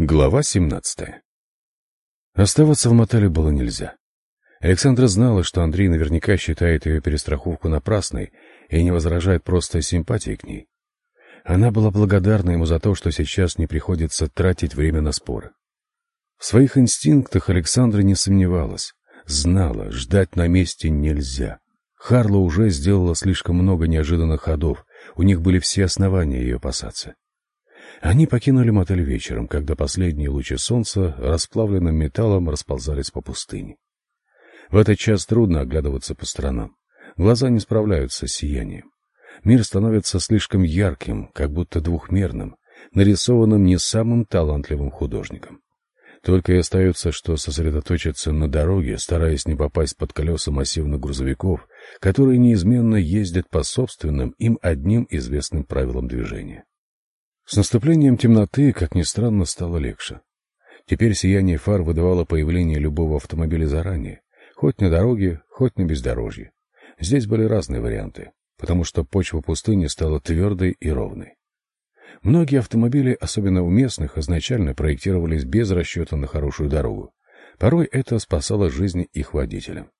Глава 17 Оставаться в мотеле было нельзя. Александра знала, что Андрей наверняка считает ее перестраховку напрасной и не возражает просто симпатии к ней. Она была благодарна ему за то, что сейчас не приходится тратить время на споры. В своих инстинктах Александра не сомневалась, знала, ждать на месте нельзя. Харла уже сделала слишком много неожиданных ходов, у них были все основания ее опасаться. Они покинули мотель вечером, когда последние лучи солнца расплавленным металлом расползались по пустыне. В этот час трудно оглядываться по сторонам. Глаза не справляются с сиянием. Мир становится слишком ярким, как будто двухмерным, нарисованным не самым талантливым художником. Только и остается, что сосредоточиться на дороге, стараясь не попасть под колеса массивных грузовиков, которые неизменно ездят по собственным им одним известным правилам движения. С наступлением темноты, как ни странно, стало легче. Теперь сияние фар выдавало появление любого автомобиля заранее, хоть на дороге, хоть на бездорожье. Здесь были разные варианты, потому что почва пустыни стала твердой и ровной. Многие автомобили, особенно у местных, изначально проектировались без расчета на хорошую дорогу. Порой это спасало жизни их водителям.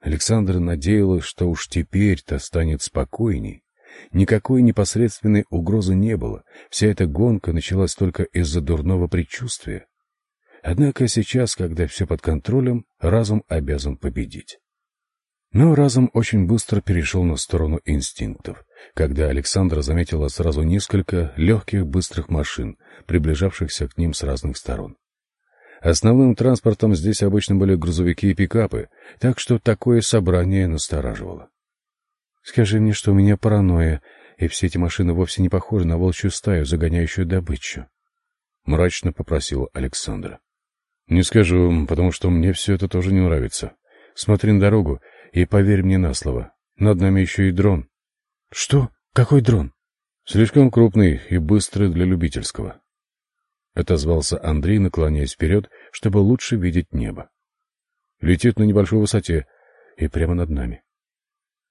Александр надеялась, что уж теперь-то станет спокойней, Никакой непосредственной угрозы не было, вся эта гонка началась только из-за дурного предчувствия. Однако сейчас, когда все под контролем, разум обязан победить. Но разум очень быстро перешел на сторону инстинктов, когда Александра заметила сразу несколько легких быстрых машин, приближавшихся к ним с разных сторон. Основным транспортом здесь обычно были грузовики и пикапы, так что такое собрание настораживало. Скажи мне, что у меня паранойя, и все эти машины вовсе не похожи на волчью стаю, загоняющую добычу. Мрачно попросила Александра. Не скажу, потому что мне все это тоже не нравится. Смотри на дорогу и поверь мне на слово. Над нами еще и дрон. Что? Какой дрон? Слишком крупный и быстрый для любительского. Отозвался Андрей, наклоняясь вперед, чтобы лучше видеть небо. Летит на небольшой высоте и прямо над нами.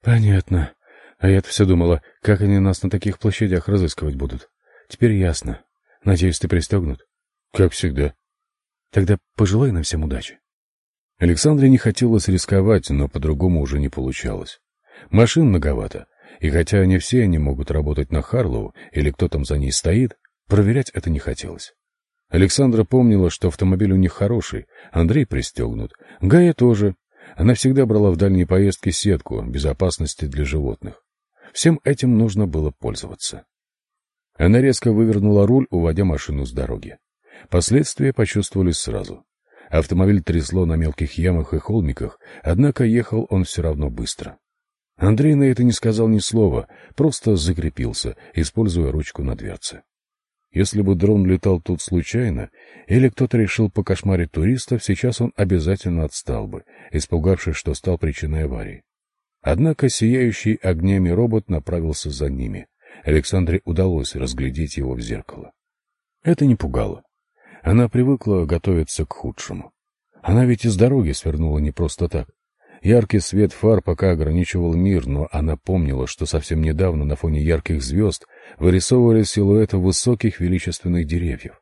Понятно. А я-то все думала, как они нас на таких площадях разыскивать будут. Теперь ясно. Надеюсь, ты пристегнут? Как всегда. Тогда пожелай нам всем удачи. Александре не хотелось рисковать, но по-другому уже не получалось. Машин многовато, и хотя не все они могут работать на Харлоу или кто там за ней стоит, проверять это не хотелось. Александра помнила, что автомобиль у них хороший, Андрей пристегнут, Гая тоже, она всегда брала в дальние поездки сетку безопасности для животных. Всем этим нужно было пользоваться. Она резко вывернула руль, уводя машину с дороги. Последствия почувствовались сразу. Автомобиль трясло на мелких ямах и холмиках, однако ехал он все равно быстро. Андрей на это не сказал ни слова, просто закрепился, используя ручку на дверце. Если бы дрон летал тут случайно, или кто-то решил покошмарить туристов, сейчас он обязательно отстал бы, испугавшись, что стал причиной аварии. Однако сияющий огнями робот направился за ними. Александре удалось разглядеть его в зеркало. Это не пугало. Она привыкла готовиться к худшему. Она ведь из дороги свернула не просто так. Яркий свет фар пока ограничивал мир, но она помнила, что совсем недавно на фоне ярких звезд вырисовывались силуэты высоких величественных деревьев.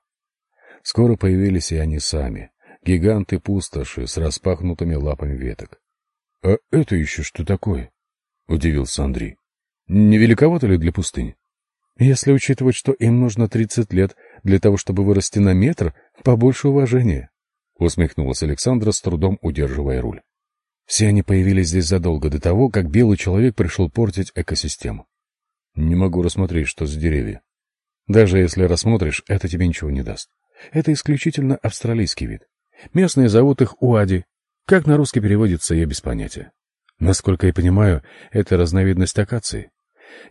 Скоро появились и они сами, гиганты-пустоши с распахнутыми лапами веток. — А это еще что такое? — удивился Андрей. — Не великовато ли для пустыни? — Если учитывать, что им нужно тридцать лет для того, чтобы вырасти на метр, побольше уважения, — усмехнулась Александра, с трудом удерживая руль. Все они появились здесь задолго до того, как белый человек пришел портить экосистему. Не могу рассмотреть, что за деревья. Даже если рассмотришь, это тебе ничего не даст. Это исключительно австралийский вид. Местные зовут их уади. Как на русский переводится, я без понятия. Насколько я понимаю, это разновидность акации.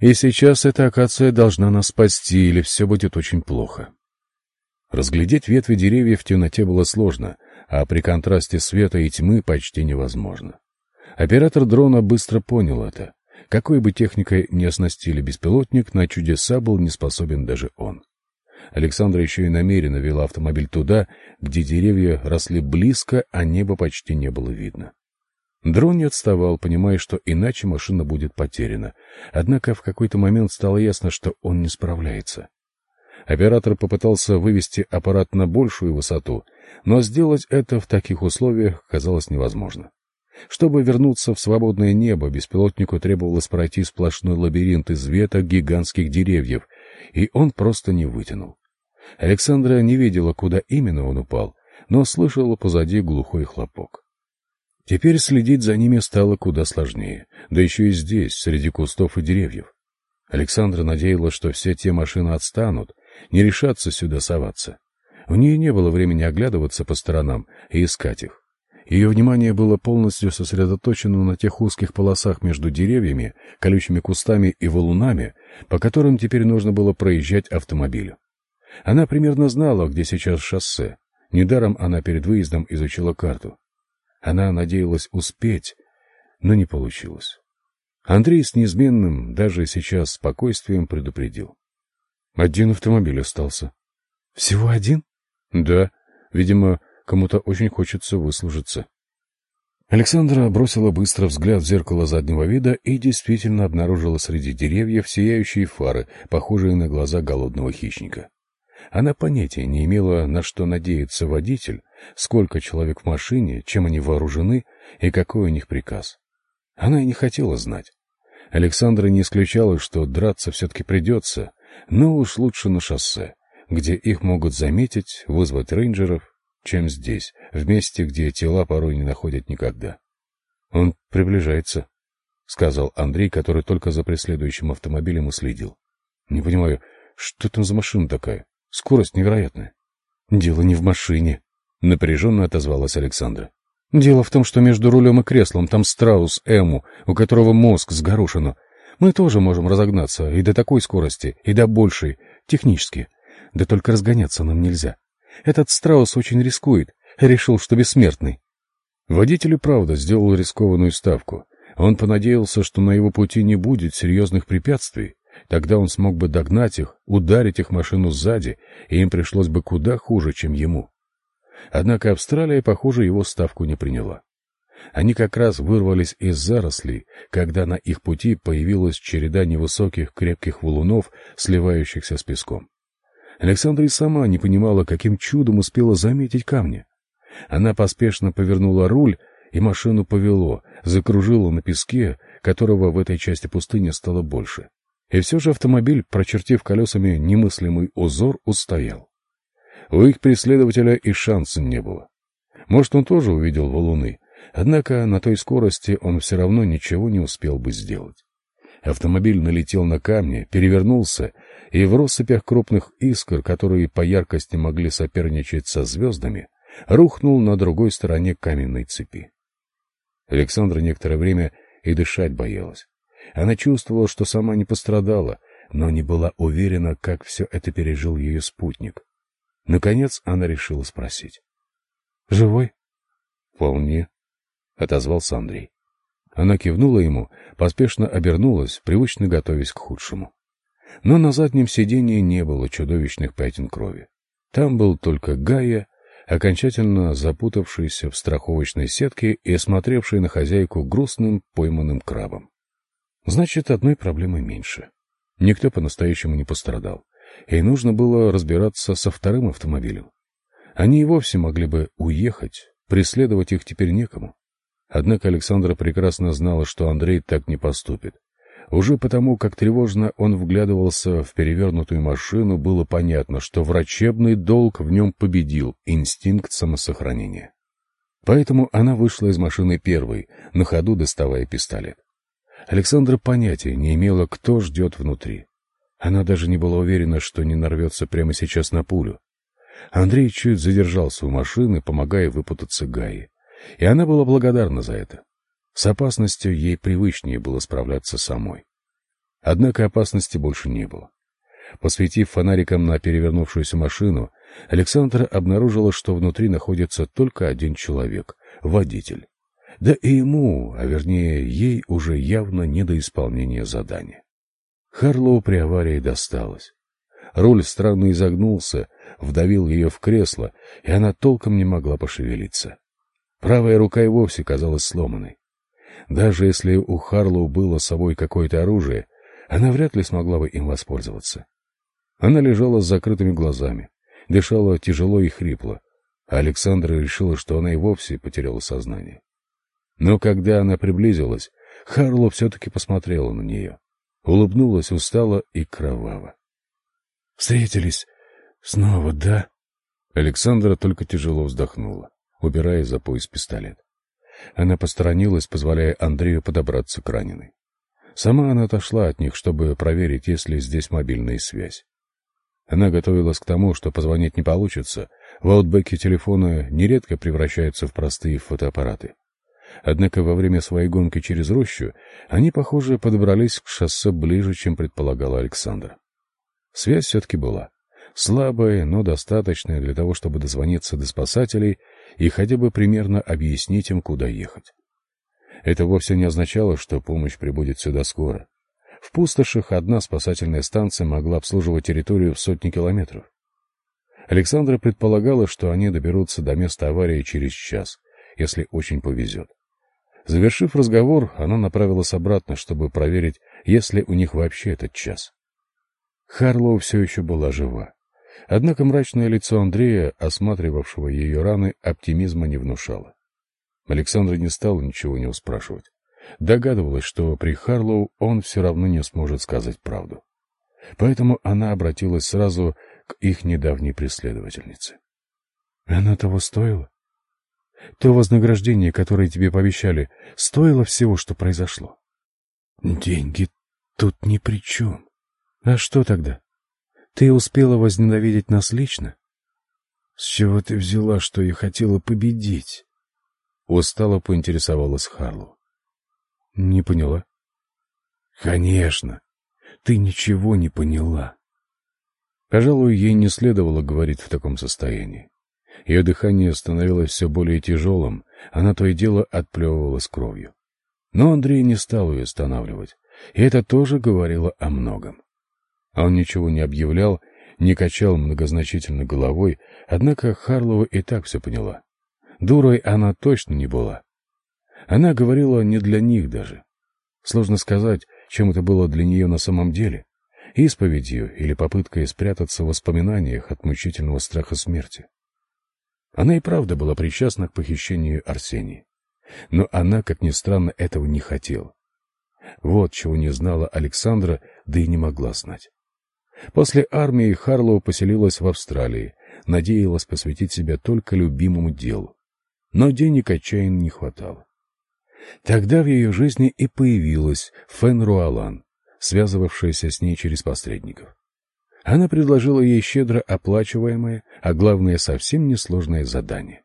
И сейчас эта акация должна нас спасти, или все будет очень плохо. Разглядеть ветви деревьев в темноте было сложно, а при контрасте света и тьмы почти невозможно. Оператор дрона быстро понял это. Какой бы техникой ни оснастили беспилотник, на чудеса был не способен даже он. Александра еще и намеренно вела автомобиль туда, где деревья росли близко, а неба почти не было видно. Дрон не отставал, понимая, что иначе машина будет потеряна. Однако в какой-то момент стало ясно, что он не справляется. Оператор попытался вывести аппарат на большую высоту, но сделать это в таких условиях казалось невозможно. Чтобы вернуться в свободное небо, беспилотнику требовалось пройти сплошной лабиринт из веток гигантских деревьев, и он просто не вытянул. Александра не видела, куда именно он упал, но слышала позади глухой хлопок. Теперь следить за ними стало куда сложнее, да еще и здесь, среди кустов и деревьев. Александра надеялась, что все те машины отстанут, не решатся сюда соваться. У нее не было времени оглядываться по сторонам и искать их. Ее внимание было полностью сосредоточено на тех узких полосах между деревьями, колючими кустами и валунами, по которым теперь нужно было проезжать автомобилю. Она примерно знала, где сейчас шоссе. Недаром она перед выездом изучила карту. Она надеялась успеть, но не получилось. Андрей с неизменным, даже сейчас, спокойствием предупредил. Один автомобиль остался. — Всего один? — Да. Видимо, Кому-то очень хочется выслужиться. Александра бросила быстро взгляд в зеркало заднего вида и действительно обнаружила среди деревьев сияющие фары, похожие на глаза голодного хищника. Она понятия не имела, на что надеется водитель, сколько человек в машине, чем они вооружены и какой у них приказ. Она и не хотела знать. Александра не исключала, что драться все-таки придется, но уж лучше на шоссе, где их могут заметить, вызвать рейнджеров чем здесь, в месте, где тела порой не находят никогда. «Он приближается», — сказал Андрей, который только за преследующим автомобилем и следил. «Не понимаю, что там за машина такая? Скорость невероятная». «Дело не в машине», — напряженно отозвалась Александра. «Дело в том, что между рулем и креслом там страус Эму, у которого мозг с горошину. Мы тоже можем разогнаться и до такой скорости, и до большей, технически. Да только разгоняться нам нельзя. Этот страус очень рискует, решил, что бессмертный. Водитель и правда сделал рискованную ставку. Он понадеялся, что на его пути не будет серьезных препятствий. Тогда он смог бы догнать их, ударить их машину сзади, и им пришлось бы куда хуже, чем ему. Однако Австралия, похоже, его ставку не приняла. Они как раз вырвались из зарослей, когда на их пути появилась череда невысоких крепких валунов, сливающихся с песком. Александра и сама не понимала, каким чудом успела заметить камни. Она поспешно повернула руль, и машину повело, закружило на песке, которого в этой части пустыни стало больше. И все же автомобиль, прочертив колесами немыслимый узор, устоял. У их преследователя и шанса не было. Может, он тоже увидел валуны, однако на той скорости он все равно ничего не успел бы сделать. Автомобиль налетел на камни, перевернулся, и в россыпях крупных искр, которые по яркости могли соперничать со звездами, рухнул на другой стороне каменной цепи. Александра некоторое время и дышать боялась. Она чувствовала, что сама не пострадала, но не была уверена, как все это пережил ее спутник. Наконец она решила спросить. — Живой? — Вполне, — отозвался Андрей. Она кивнула ему, поспешно обернулась, привычно готовясь к худшему. Но на заднем сиденье не было чудовищных пятен крови. Там был только Гая, окончательно запутавшийся в страховочной сетке и смотревший на хозяйку грустным пойманным крабом. Значит, одной проблемы меньше. Никто по-настоящему не пострадал, и нужно было разбираться со вторым автомобилем. Они и вовсе могли бы уехать, преследовать их теперь некому. Однако Александра прекрасно знала, что Андрей так не поступит. Уже потому, как тревожно он вглядывался в перевернутую машину, было понятно, что врачебный долг в нем победил инстинкт самосохранения. Поэтому она вышла из машины первой, на ходу доставая пистолет. Александра понятия не имела, кто ждет внутри. Она даже не была уверена, что не нарвется прямо сейчас на пулю. Андрей чуть задержался у машины, помогая выпутаться Гаи и она была благодарна за это. С опасностью ей привычнее было справляться самой. Однако опасности больше не было. Посветив фонариком на перевернувшуюся машину, Александра обнаружила, что внутри находится только один человек — водитель. Да и ему, а вернее ей, уже явно не до исполнения задания. Харлоу при аварии досталось. Руль странно изогнулся, вдавил ее в кресло, и она толком не могла пошевелиться. Правая рука и вовсе казалась сломанной. Даже если у Харлоу было с собой какое-то оружие, она вряд ли смогла бы им воспользоваться. Она лежала с закрытыми глазами, дышала тяжело и хрипло, а Александра решила, что она и вовсе потеряла сознание. Но когда она приблизилась, Харло все-таки посмотрела на нее, улыбнулась устало и кроваво. — Встретились снова, да? Александра только тяжело вздохнула, убирая за пояс пистолет. Она посторонилась, позволяя Андрею подобраться к раненой. Сама она отошла от них, чтобы проверить, есть ли здесь мобильная связь. Она готовилась к тому, что позвонить не получится. В аутбеке телефона нередко превращаются в простые фотоаппараты. Однако во время своей гонки через рощу они, похоже, подобрались к шоссе ближе, чем предполагал Александр. Связь все-таки была. Слабая, но достаточная для того, чтобы дозвониться до спасателей и хотя бы примерно объяснить им, куда ехать. Это вовсе не означало, что помощь прибудет сюда скоро. В пустошах одна спасательная станция могла обслуживать территорию в сотни километров. Александра предполагала, что они доберутся до места аварии через час, если очень повезет. Завершив разговор, она направилась обратно, чтобы проверить, есть ли у них вообще этот час. Харлоу все еще была жива. Однако мрачное лицо Андрея, осматривавшего ее раны, оптимизма не внушало. Александра не стала ничего не спрашивать. Догадывалась, что при Харлоу он все равно не сможет сказать правду. Поэтому она обратилась сразу к их недавней преследовательнице. — Она того стоила? То вознаграждение, которое тебе пообещали, стоило всего, что произошло? — Деньги тут ни при чем. А что тогда? Ты успела возненавидеть нас лично? — С чего ты взяла, что я хотела победить? Устало поинтересовалась Харлоу. Не поняла. Конечно, ты ничего не поняла. Пожалуй, ей не следовало говорить в таком состоянии. Ее дыхание становилось все более тяжелым, она то и дело отплевывалась кровью. Но Андрей не стал ее останавливать, и это тоже говорило о многом. Он ничего не объявлял, не качал многозначительно головой, однако Харлова и так все поняла. Дурой она точно не была. Она говорила не для них даже. Сложно сказать, чем это было для нее на самом деле. Исповедью или попыткой спрятаться в воспоминаниях от мучительного страха смерти. Она и правда была причастна к похищению Арсении. Но она, как ни странно, этого не хотела. Вот чего не знала Александра, да и не могла знать. После армии Харлоу поселилась в Австралии, надеялась посвятить себя только любимому делу. Но денег отчаянно не хватало. Тогда в ее жизни и появилась Фен Руалан, связывавшаяся с ней через посредников. Она предложила ей щедро оплачиваемое, а главное, совсем несложное задание.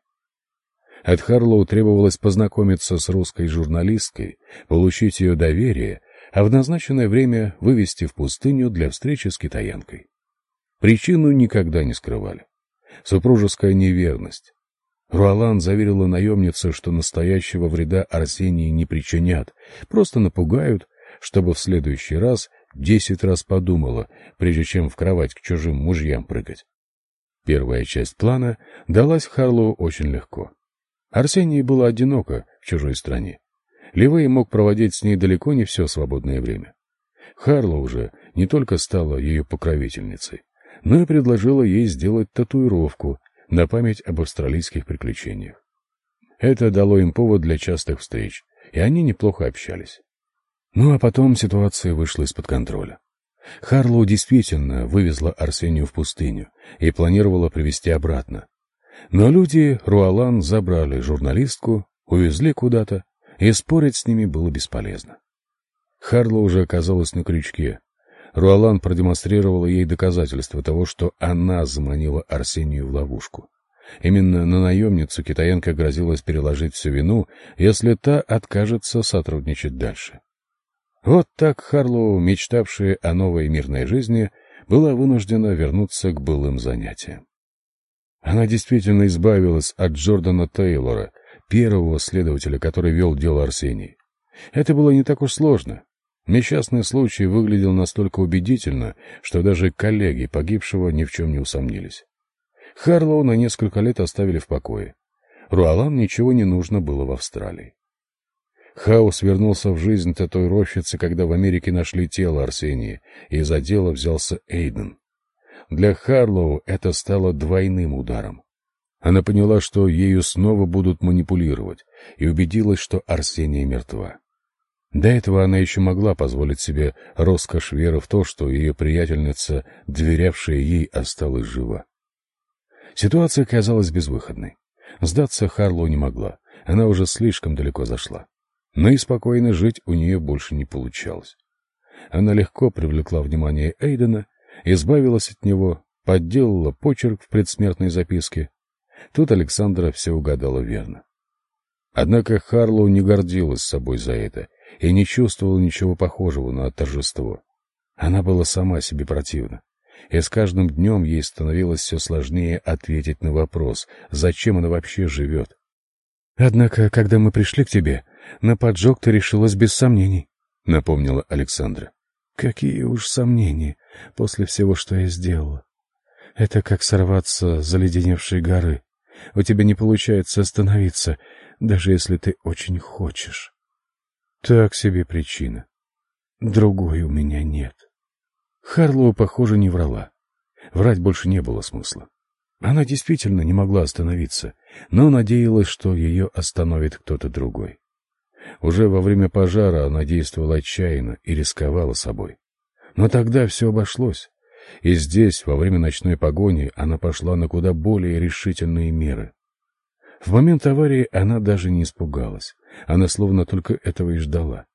От Харлоу требовалось познакомиться с русской журналисткой, получить ее доверие, а в назначенное время вывести в пустыню для встречи с китаянкой. Причину никогда не скрывали. Супружеская неверность, Руалан заверила наемницу, что настоящего вреда Арсении не причинят, просто напугают, чтобы в следующий раз десять раз подумала, прежде чем в кровать к чужим мужьям прыгать. Первая часть плана далась Харлоу очень легко. Арсении было одиноко в чужой стране. Ливей мог проводить с ней далеко не все свободное время. Харлоу уже не только стала ее покровительницей, но и предложила ей сделать татуировку на память об австралийских приключениях. Это дало им повод для частых встреч, и они неплохо общались. Ну а потом ситуация вышла из-под контроля. Харлоу действительно вывезла Арсению в пустыню и планировала привезти обратно. Но люди Руалан забрали журналистку, увезли куда-то, и спорить с ними было бесполезно. Харлоу уже оказалась на крючке, Руалан продемонстрировала ей доказательства того, что она заманила Арсению в ловушку. Именно на наемницу китаянка грозилась переложить всю вину, если та откажется сотрудничать дальше. Вот так Харлоу, мечтавшая о новой мирной жизни, была вынуждена вернуться к былым занятиям. Она действительно избавилась от Джордана Тейлора, первого следователя, который вел дело Арсении. Это было не так уж сложно. Несчастный случай выглядел настолько убедительно, что даже коллеги погибшего ни в чем не усомнились. Харлоу на несколько лет оставили в покое. Руалан ничего не нужно было в Австралии. Хаос вернулся в жизнь татуировщицы, когда в Америке нашли тело Арсении, и за дело взялся Эйден. для Харлоу это стало двойным ударом. Она поняла, что ею снова будут манипулировать, и убедилась, что Арсения мертва. До этого она еще могла позволить себе роскошь веры в то, что ее приятельница, доверявшая ей, осталась жива. Ситуация казалась безвыходной. Сдаться Харлоу не могла, она уже слишком далеко зашла. Но и спокойно жить у нее больше не получалось. Она легко привлекла внимание Эйдена, избавилась от него, подделала почерк в предсмертной записке. Тут Александра все угадала верно. Однако Харлоу не гордилась собой за это и не чувствовала ничего похожего на торжество. Она была сама себе противна, и с каждым днем ей становилось все сложнее ответить на вопрос, зачем она вообще живет. «Однако, когда мы пришли к тебе, на поджог ты решилась без сомнений», — напомнила Александра. «Какие уж сомнения после всего, что я сделала. Это как сорваться с заледеневшей горы. У тебя не получается остановиться, даже если ты очень хочешь. Так себе причина. Другой у меня нет». Харлоу, похоже, не врала. Врать больше не было смысла. Она действительно не могла остановиться, но надеялась, что ее остановит кто-то другой. Уже во время пожара она действовала отчаянно и рисковала собой. Но тогда все обошлось, и здесь, во время ночной погони, она пошла на куда более решительные меры. В момент аварии она даже не испугалась, она словно только этого и ждала.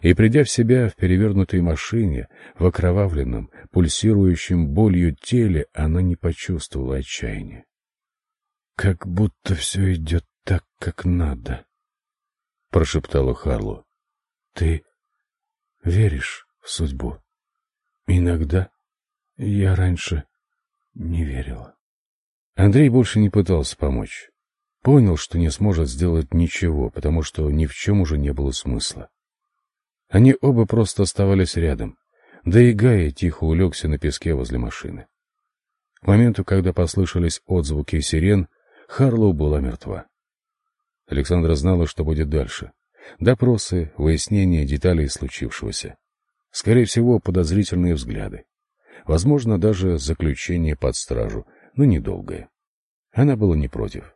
И, придя в себя в перевернутой машине, в окровавленном, пульсирующем болью теле, она не почувствовала отчаяния. «Как будто все идет так, как надо», — прошептала Харло. «Ты веришь в судьбу?» «Иногда я раньше не верила». Андрей больше не пытался помочь. Понял, что не сможет сделать ничего, потому что ни в чем уже не было смысла. Они оба просто оставались рядом, да и Гая тихо улегся на песке возле машины. К моменту, когда послышались отзвуки сирен, Харлоу была мертва. Александра знала, что будет дальше. Допросы, выяснение деталей случившегося. Скорее всего, подозрительные взгляды. Возможно, даже заключение под стражу, но недолгое. Она была не против.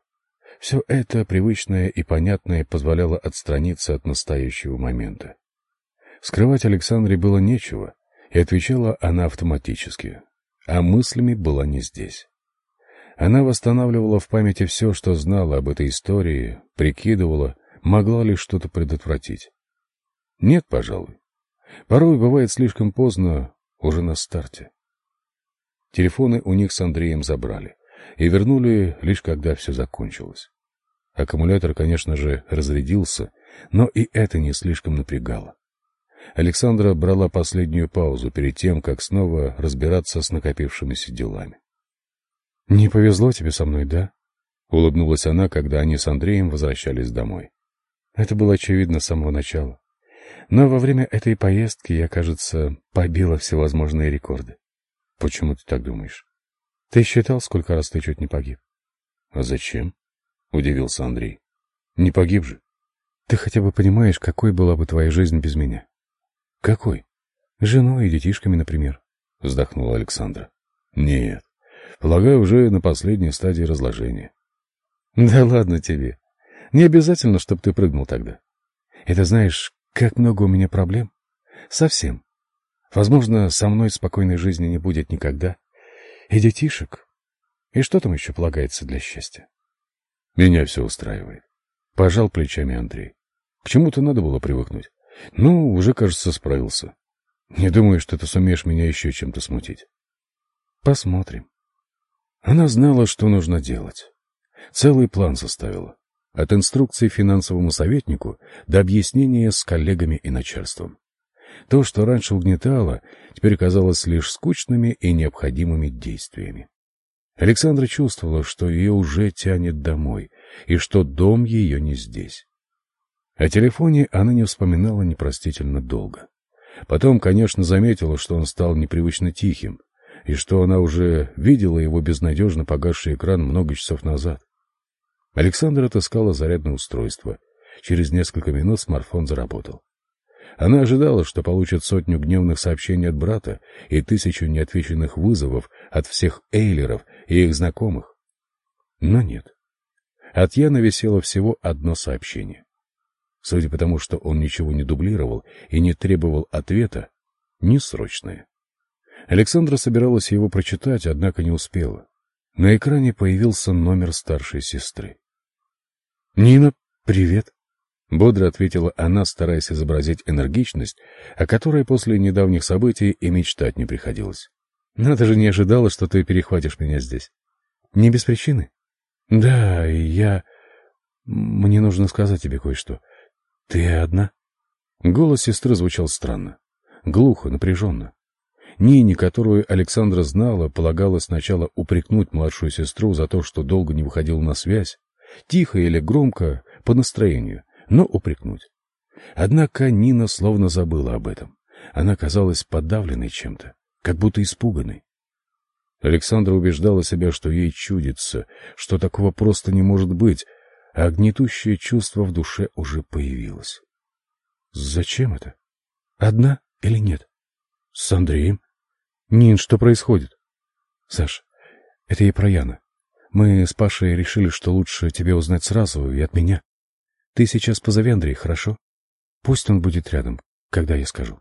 Все это, привычное и понятное, позволяло отстраниться от настоящего момента. Скрывать Александре было нечего, и отвечала она автоматически, а мыслями была не здесь. Она восстанавливала в памяти все, что знала об этой истории, прикидывала, могла ли что-то предотвратить. Нет, пожалуй. Порой бывает слишком поздно, уже на старте. Телефоны у них с Андреем забрали и вернули лишь когда все закончилось. Аккумулятор, конечно же, разрядился, но и это не слишком напрягало. Александра брала последнюю паузу перед тем, как снова разбираться с накопившимися делами. «Не повезло тебе со мной, да?» — улыбнулась она, когда они с Андреем возвращались домой. Это было очевидно с самого начала. Но во время этой поездки я, кажется, побила всевозможные рекорды. Почему ты так думаешь? Ты считал, сколько раз ты чуть не погиб? А зачем? Удивился Андрей. Не погиб же. Ты хотя бы понимаешь, какой была бы твоя жизнь без меня? Какой? Женой и детишками, например. Вздохнула Александра. Нет. Полагаю, уже на последней стадии разложения. Да ладно тебе. Не обязательно, чтобы ты прыгнул тогда. Это знаешь, как много у меня проблем? Совсем. Возможно, со мной спокойной жизни не будет никогда. И детишек. И что там еще полагается для счастья? Меня все устраивает. Пожал плечами Андрей. К чему-то надо было привыкнуть. Ну, уже, кажется, справился. Не думаю, что ты сумеешь меня еще чем-то смутить. Посмотрим. Она знала, что нужно делать. Целый план составила. От инструкций финансовому советнику до объяснения с коллегами и начальством. То, что раньше угнетало, теперь казалось лишь скучными и необходимыми действиями. Александра чувствовала, что ее уже тянет домой, и что дом ее не здесь. О телефоне она не вспоминала непростительно долго. Потом, конечно, заметила, что он стал непривычно тихим, и что она уже видела его безнадежно погасший экран много часов назад. Александра отыскала зарядное устройство. Через несколько минут смартфон заработал. Она ожидала, что получит сотню гневных сообщений от брата и тысячу неотвеченных вызовов от всех эйлеров и их знакомых. Но нет. От Яна висело всего одно сообщение. Судя по тому, что он ничего не дублировал и не требовал ответа, не срочное. Александра собиралась его прочитать, однако не успела. На экране появился номер старшей сестры. «Нина, привет!» — бодро ответила она, стараясь изобразить энергичность, о которой после недавних событий и мечтать не приходилось. «Надо же не ожидала, что ты перехватишь меня здесь. Не без причины?» «Да, я... Мне нужно сказать тебе кое-что. Ты одна?» Голос сестры звучал странно, глухо, напряженно. Нине, которую Александра знала, полагалось сначала упрекнуть младшую сестру за то, что долго не выходила на связь, тихо или громко, по настроению, но упрекнуть. Однако Нина словно забыла об этом. Она казалась подавленной чем-то, как будто испуганной. Александра убеждала себя, что ей чудится, что такого просто не может быть, а гнетущее чувство в душе уже появилось. Зачем это? Одна или нет? С Андреем? Нин, что происходит? Саш, это я про Яна. Мы с Пашей решили, что лучше тебе узнать сразу и от меня. Ты сейчас позови Андрея, хорошо? Пусть он будет рядом, когда я скажу.